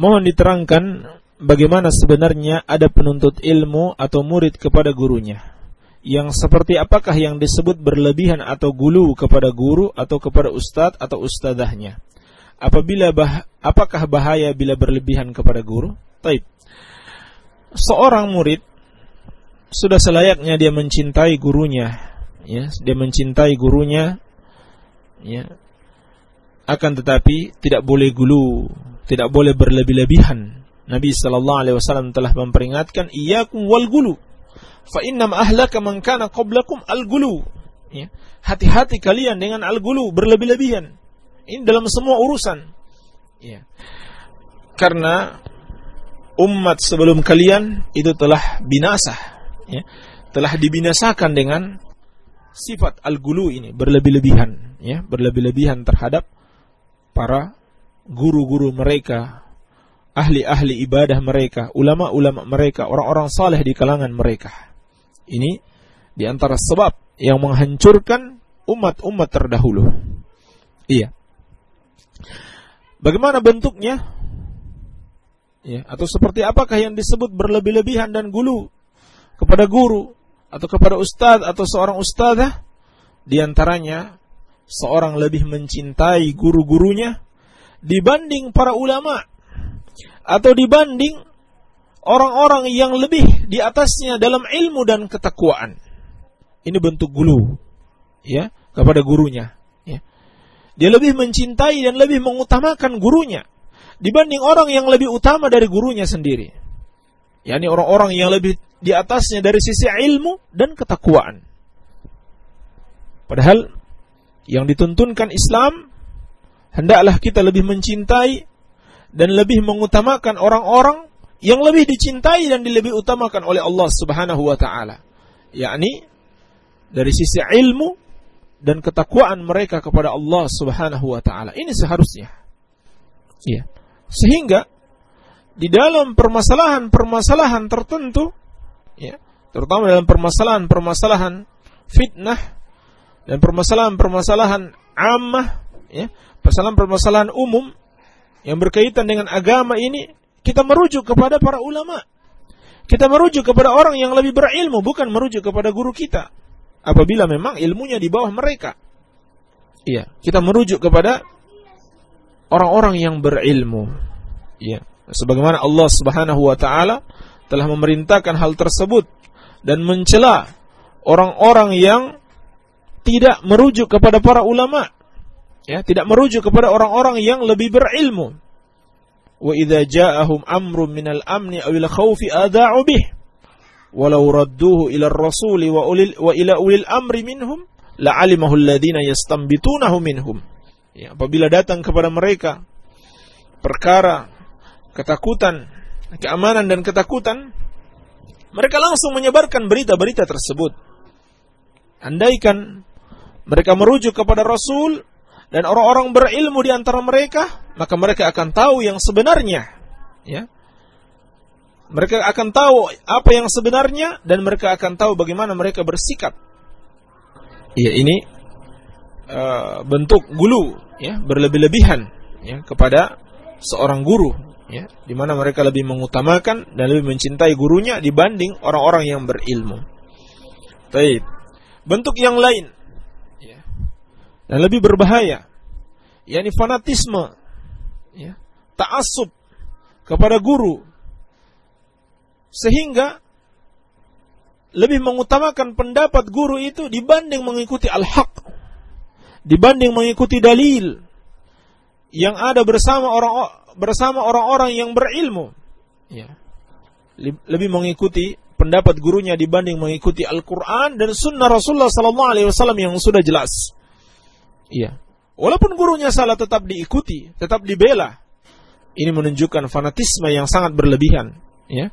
Mohon diterangkan bagaimana sebenarnya ada penuntut ilmu atau murid kepada gurunya. Yang seperti apakah yang disebut berlebihan atau gulu kepada guru atau kepada ustadz atau ustadahnya. Apabila bah, apakah bahaya bila berlebihan kepada guru? Taib. Seorang murid sudah selayaknya dia mencintai gurunya, ya, dia mencintai gurunya, ya. Akan tetapi tidak boleh gulu, tidak boleh berlebih-lebihan. Nabi sallallahu alaihi wasallam telah memperingatkan iyyakum wal gulu. Fa innam ahlaka man kana qablakum al gulu. Ya. Hati-hati kalian dengan al gulu, berlebih-lebihan. Ini dalam semua urusan. Ya. Karena umat sebelum kalian itu telah binasa, ya. Telah dibinasakan dengan sifat al-gulu ini, berlebih-lebihan, ya, berlebih-lebihan terhadap para guru-guru mereka, ahli-ahli ibadah mereka, ulama-ulama mereka, orang-orang saleh di kalangan mereka. Ini di antara sebab yang menghancurkan umat-umat terdahulu. Iya. Bagaimana bentuknya? Ya, atau seperti apakah yang disebut berlebih-lebihan dan gulu kepada guru atau kepada ustadz atau seorang ustadzah? Di antaranya seorang lebih mencintai guru-gurunya dibanding para ulama atau dibanding orang-orang yang lebih di atasnya dalam ilmu dan ketakwaan. Ini bentuk gulu ya kepada gurunya ya. Dia lebih mencintai dan lebih mengutamakan gurunya dibanding orang yang lebih utama dari gurunya sendiri. yakni orang-orang yang lebih di atasnya dari sisi ilmu dan ketakwaan. Padahal yang dituntunkan Islam hendaklah kita lebih mencintai dan lebih mengutamakan orang-orang yang lebih dicintai dan lebih utamakan oleh Allah Subhanahu wa taala. Yakni dari sisi ilmu dan ketakwaan mereka kepada Allah Subhanahu wa taala. Ini seharusnya. Ya. Sehingga di dalam permasalahan-permasalahan tertentu ya, terutama dalam permasalahan-permasalahan fitnah dan permasalahan-permasalahan ammah ya, permasalahan-permasalahan umum yang berkaitan dengan agama ini kita merujuk kepada para ulama. Kita merujuk kepada orang yang lebih berilmu, bukan merujuk kepada guru kita. Apabila memang ilmunya di bawah mereka. Iya, kita merujuk kepada orang-orang yang berilmu. Iya. Sebagaimana Allah Subhanahu wa taala telah memerintahkan hal tersebut dan mencela orang-orang yang tidak merujuk kepada para ulama. Ya tidak merujuk kepada orang-orang yang lebih berilmu. Wa idza ja'ahum amrun minal amni aw il khawfi adha'u bih. Walau radduhu ila ar-rasuli wa ulil wa ila ulil amri minhum la'alimahu alladhina yastanbitunahu minhum. Ya apabila datang kepada mereka perkara ketakutan keamanan dan ketakutan mereka langsung menyebarkan berita-berita tersebut. Andaikan mereka merujuk kepada Rasul dan orang-orang berilmu di antara mereka, maka mereka akan tahu yang sebenarnya. Ya. Mereka akan tahu apa yang sebenarnya dan mereka akan tahu bagaimana mereka bersikap. Ya, ini uh, bentuk gulu ya, berlebih-lebihan ya kepada seorang guru ya, di mana mereka lebih mengutamakan dan lebih mencintai gurunya dibanding orang-orang yang berilmu. Baik. Bentuk yang lain dan lebih berbahaya yakni fanatisme ya ta'assub kepada guru. Sehingga lebih mengutamakan pendapat guru itu dibanding mengikuti al-haq dibanding mengikuti dalil yang ada bersama orang bersama orang-orang yang berilmu. Ya. Lebih mengikuti pendapat gurunya dibanding mengikuti Al-Qur'an dan sunnah Rasulullah wasallam yang sudah jelas Iya. Walaupun gurunya salah tetap diikuti, tetap dibela. Ini menunjukkan fanatisme yang sangat berlebihan, ya.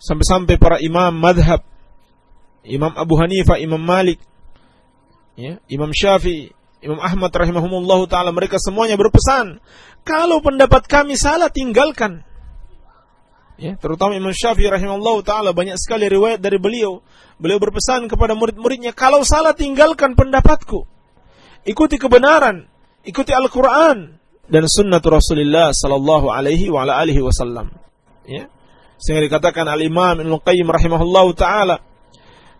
Sampai-sampai para imam madhab, Imam Abu Hanifah, Imam Malik, ya, Imam Syafi'i, Imam Ahmad rahimahumullah taala mereka semuanya berpesan, kalau pendapat kami salah tinggalkan. Ya, terutama Imam Syafi'i rahimahullah taala banyak sekali riwayat dari beliau. Beliau berpesan kepada murid-muridnya, kalau salah tinggalkan pendapatku ikuti kebenaran, ikuti Al-Quran, dan sunnah Rasulullah sallallahu alaihi wa alihi wasallam. Ya. Sehingga dikatakan Al-Imam Ibnu Qayyim rahimahullah taala,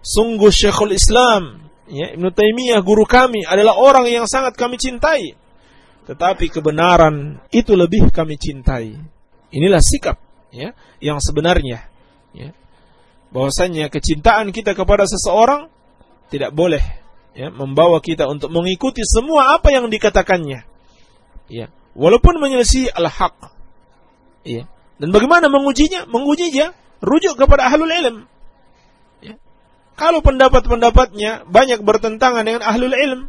sungguh Syekhul Islam, ya, Ibnu Taimiyah guru kami adalah orang yang sangat kami cintai. Tetapi kebenaran itu lebih kami cintai. Inilah sikap ya yang sebenarnya ya. Bahwasanya kecintaan kita kepada seseorang tidak boleh ya membawa kita untuk mengikuti semua apa yang dikatakannya. Ya, walaupun menyelisih al-haq. Ya. Dan bagaimana mengujinya? Mengujinya rujuk kepada ahlul ilm. Ya. Kalau pendapat-pendapatnya banyak bertentangan dengan ahlul ilm,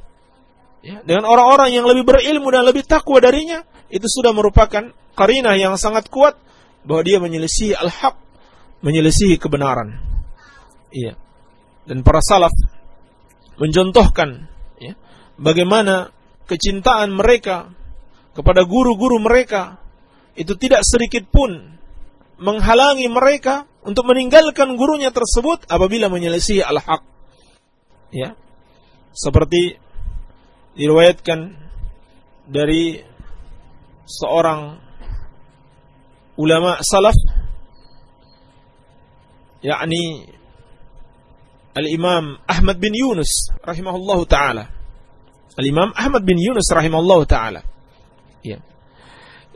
ya, dengan orang-orang yang lebih berilmu dan lebih takwa darinya, itu sudah merupakan karinah yang sangat kuat bahwa dia menyelesaikan al-haq, menyelesaikan kebenaran. Iya. Dan para salaf mencontohkan ya, bagaimana kecintaan mereka kepada guru-guru mereka itu tidak sedikit pun menghalangi mereka untuk meninggalkan gurunya tersebut apabila menyelesaikan al-haq. Ya. Seperti diriwayatkan dari seorang ulama salaf yakni Al-Imam Ahmad bin Yunus rahimahullahu taala. Al-Imam Ahmad bin Yunus rahimahullahu taala. Ya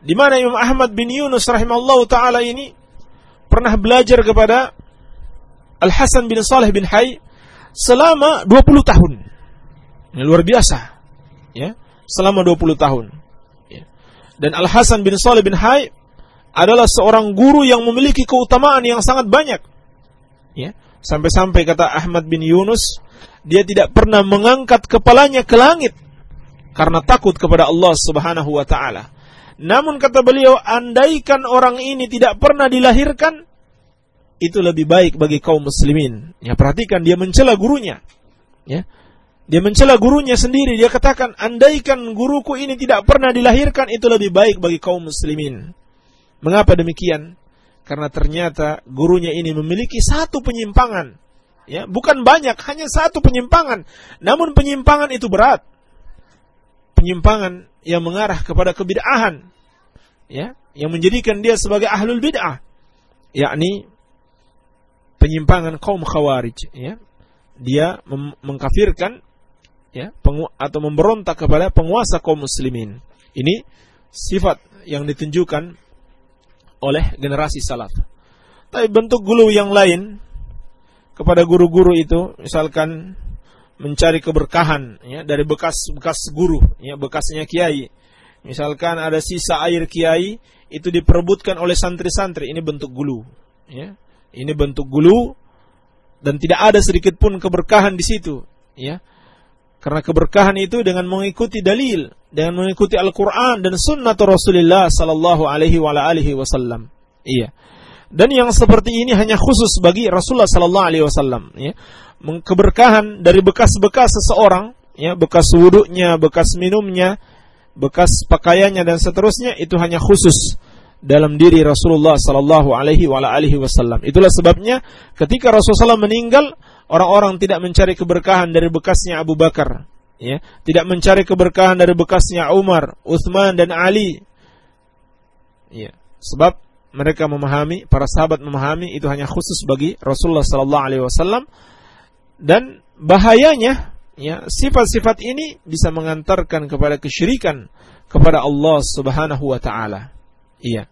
di mana Imam Ahmad bin Yunus rahimahullah taala ini pernah belajar kepada Al Hasan bin Saleh bin Hay selama 20 tahun. Ini luar biasa. Ya, selama 20 tahun. Ya. Dan Al Hasan bin Saleh bin Hay adalah seorang guru yang memiliki keutamaan yang sangat banyak. Ya, sampai-sampai kata Ahmad bin Yunus, dia tidak pernah mengangkat kepalanya ke langit karena takut kepada Allah Subhanahu wa taala. Namun kata beliau, andaikan orang ini tidak pernah dilahirkan, itu lebih baik bagi kaum muslimin. Ya, perhatikan dia mencela gurunya. Ya. Dia mencela gurunya sendiri. Dia katakan, andaikan guruku ini tidak pernah dilahirkan, itu lebih baik bagi kaum muslimin. Mengapa demikian? Karena ternyata gurunya ini memiliki satu penyimpangan. Ya, bukan banyak, hanya satu penyimpangan. Namun penyimpangan itu berat. Penyimpangan yang mengarah kepada kebid'ahan ya yang menjadikan dia sebagai ahlul bid'ah yakni penyimpangan kaum khawarij ya dia mengkafirkan ya atau memberontak kepada penguasa kaum muslimin ini sifat yang ditunjukkan oleh generasi salaf. Tapi bentuk gulu yang lain kepada guru-guru itu misalkan mencari keberkahan ya dari bekas bekas guru ya bekasnya kiai. Misalkan ada sisa air kiai itu diperebutkan oleh santri-santri. Ini bentuk gulu ya. Ini bentuk gulu dan tidak ada sedikit pun keberkahan di situ ya. Karena keberkahan itu dengan mengikuti dalil dengan mengikuti Al-Qur'an dan sunnah Rasulullah sallallahu alaihi wasallam. Iya. Dan yang seperti ini hanya khusus bagi Rasulullah sallallahu alaihi wasallam ya. Keberkahan dari bekas-bekas seseorang, ya, bekas wuduknya, bekas minumnya, bekas pakaiannya dan seterusnya itu hanya khusus dalam diri Rasulullah sallallahu alaihi wasallam. Itulah sebabnya ketika Rasulullah meninggal, orang-orang tidak mencari keberkahan dari bekasnya Abu Bakar, ya, tidak mencari keberkahan dari bekasnya Umar, Uthman dan Ali. Ya, sebab mereka memahami, para sahabat memahami itu hanya khusus bagi Rasulullah sallallahu alaihi wasallam dan bahayanya ya sifat-sifat ini bisa mengantarkan kepada kesyirikan kepada Allah Subhanahu wa taala. Iya.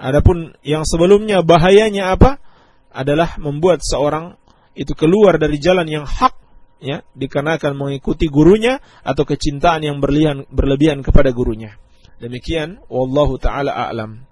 Adapun yang sebelumnya bahayanya apa? Adalah membuat seorang itu keluar dari jalan yang hak ya dikarenakan mengikuti gurunya atau kecintaan yang berlebihan berlebihan kepada gurunya. Demikian wallahu taala a'lam.